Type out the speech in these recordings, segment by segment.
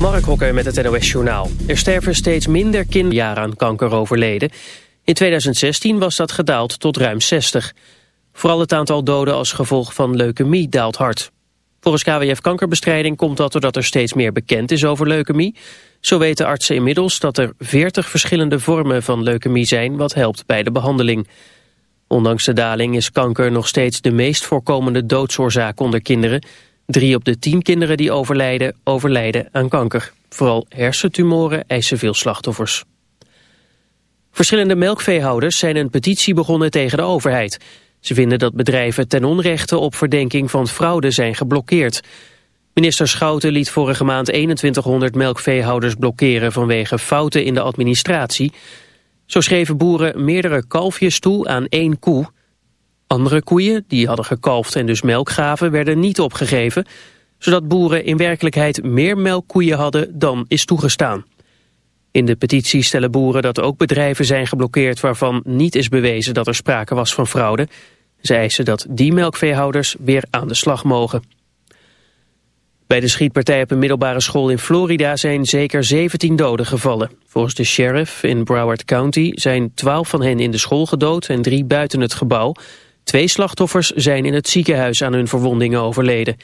Mark Hokker met het NOS Journaal. Er sterven steeds minder kinderen aan kanker overleden. In 2016 was dat gedaald tot ruim 60. Vooral het aantal doden als gevolg van leukemie daalt hard. Volgens KWF Kankerbestrijding komt dat doordat er steeds meer bekend is over leukemie. Zo weten artsen inmiddels dat er 40 verschillende vormen van leukemie zijn... wat helpt bij de behandeling. Ondanks de daling is kanker nog steeds de meest voorkomende doodsoorzaak onder kinderen... Drie op de tien kinderen die overlijden, overlijden aan kanker. Vooral hersentumoren eisen veel slachtoffers. Verschillende melkveehouders zijn een petitie begonnen tegen de overheid. Ze vinden dat bedrijven ten onrechte op verdenking van fraude zijn geblokkeerd. Minister Schouten liet vorige maand 2100 melkveehouders blokkeren vanwege fouten in de administratie. Zo schreven boeren meerdere kalfjes toe aan één koe. Andere koeien, die hadden gekalfd en dus melk gaven, werden niet opgegeven, zodat boeren in werkelijkheid meer melkkoeien hadden dan is toegestaan. In de petitie stellen boeren dat ook bedrijven zijn geblokkeerd waarvan niet is bewezen dat er sprake was van fraude. Ze eisen dat die melkveehouders weer aan de slag mogen. Bij de schietpartij op een middelbare school in Florida zijn zeker 17 doden gevallen. Volgens de sheriff in Broward County zijn 12 van hen in de school gedood en drie buiten het gebouw. Twee slachtoffers zijn in het ziekenhuis aan hun verwondingen overleden.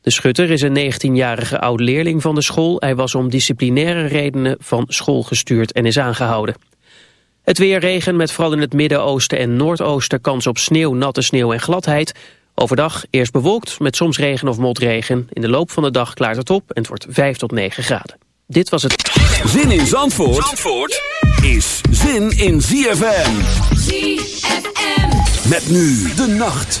De schutter is een 19-jarige oud-leerling van de school. Hij was om disciplinaire redenen van school gestuurd en is aangehouden. Het weer regen met vooral in het Midden-Oosten en Noordoosten kans op sneeuw, natte sneeuw en gladheid. Overdag eerst bewolkt met soms regen of motregen. In de loop van de dag klaart het op en het wordt 5 tot 9 graden. Dit was het... Zin in Zandvoort, Zandvoort is zin in ZFM. Met nu de nacht.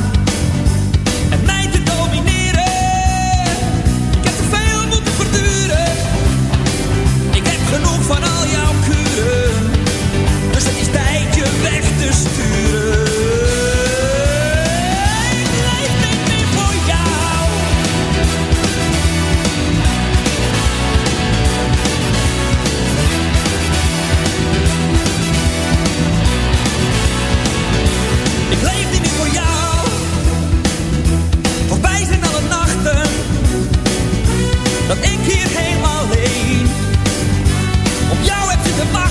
Dat ik hier helemaal alleen. Op jou heb zitten wachten.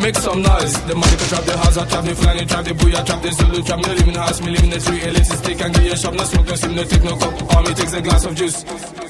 Make some noise. The money can trap the house, I trap the flying, trap the booyah, trap the Zulu, trap me living house, me living in the tree, elitist stick and give your shop, no smoke, no sim, no take no cup. All me takes a glass of juice.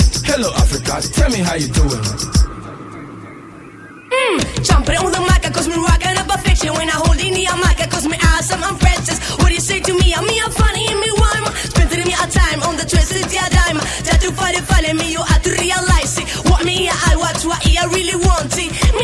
Hello, Africa, tell me how you doing. Mmm, jumping on the mic, cause me rocking up a fiction. When I hold in the mic, cause me awesome, I'm princess. What do you say to me? I'm me, I'm funny, and me rhyme. Spending me a time on the twisted yeah dime. That to find it, find me, you have to realize it. What me, I watch, what I really want it. Me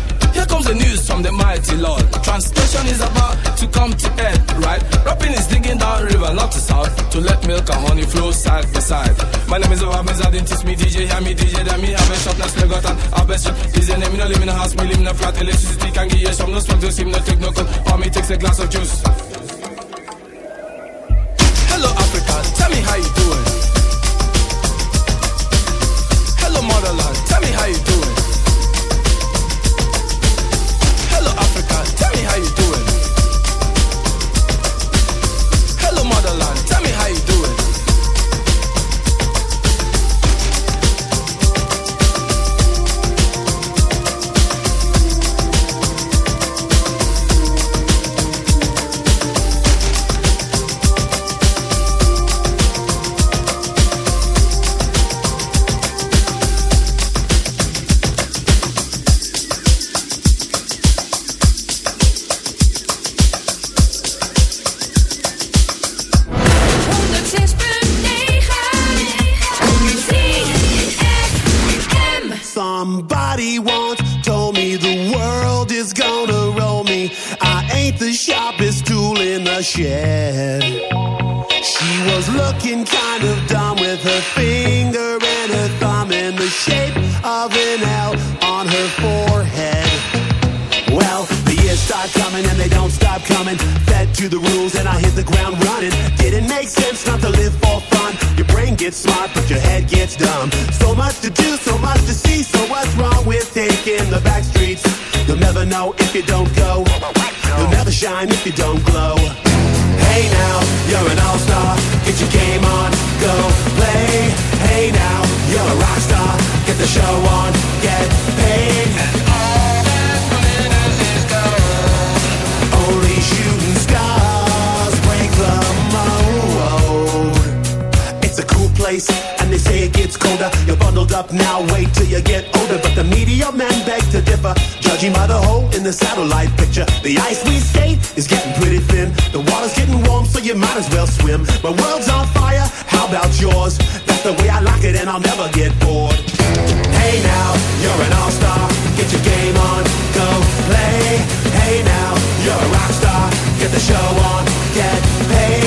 Here comes the news from the mighty Lord. Translation is about to come to end, right? Rapping is digging down river, not to south, to let milk and honey flow side by side. My name is I didn't teach me DJ, hear me DJ, then me have a shop, now still got an have a. Is the name, me no live in a house, me live in a flat, electricity can give you some, no smoke, no steam, no take no cold, or me takes a glass of juice. Hello Africa, tell me how you doing. Hello motherland, tell me how you doing. the show on, get paid.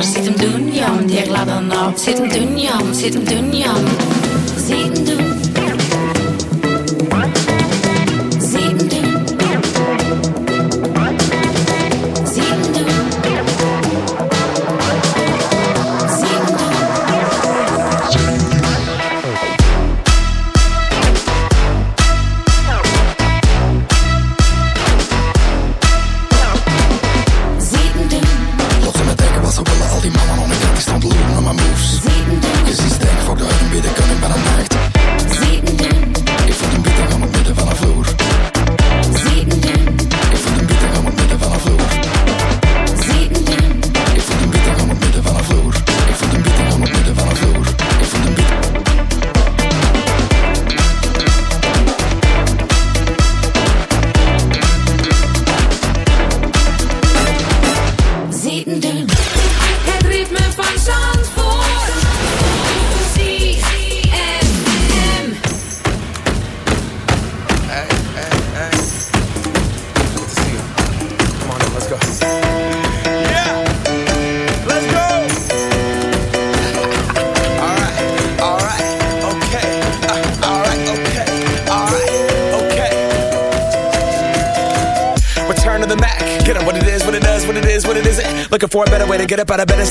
Zit hem doen, jam, die ladan op. Zit hem doen, jam, zit hem doen, jam. Zit hem doen.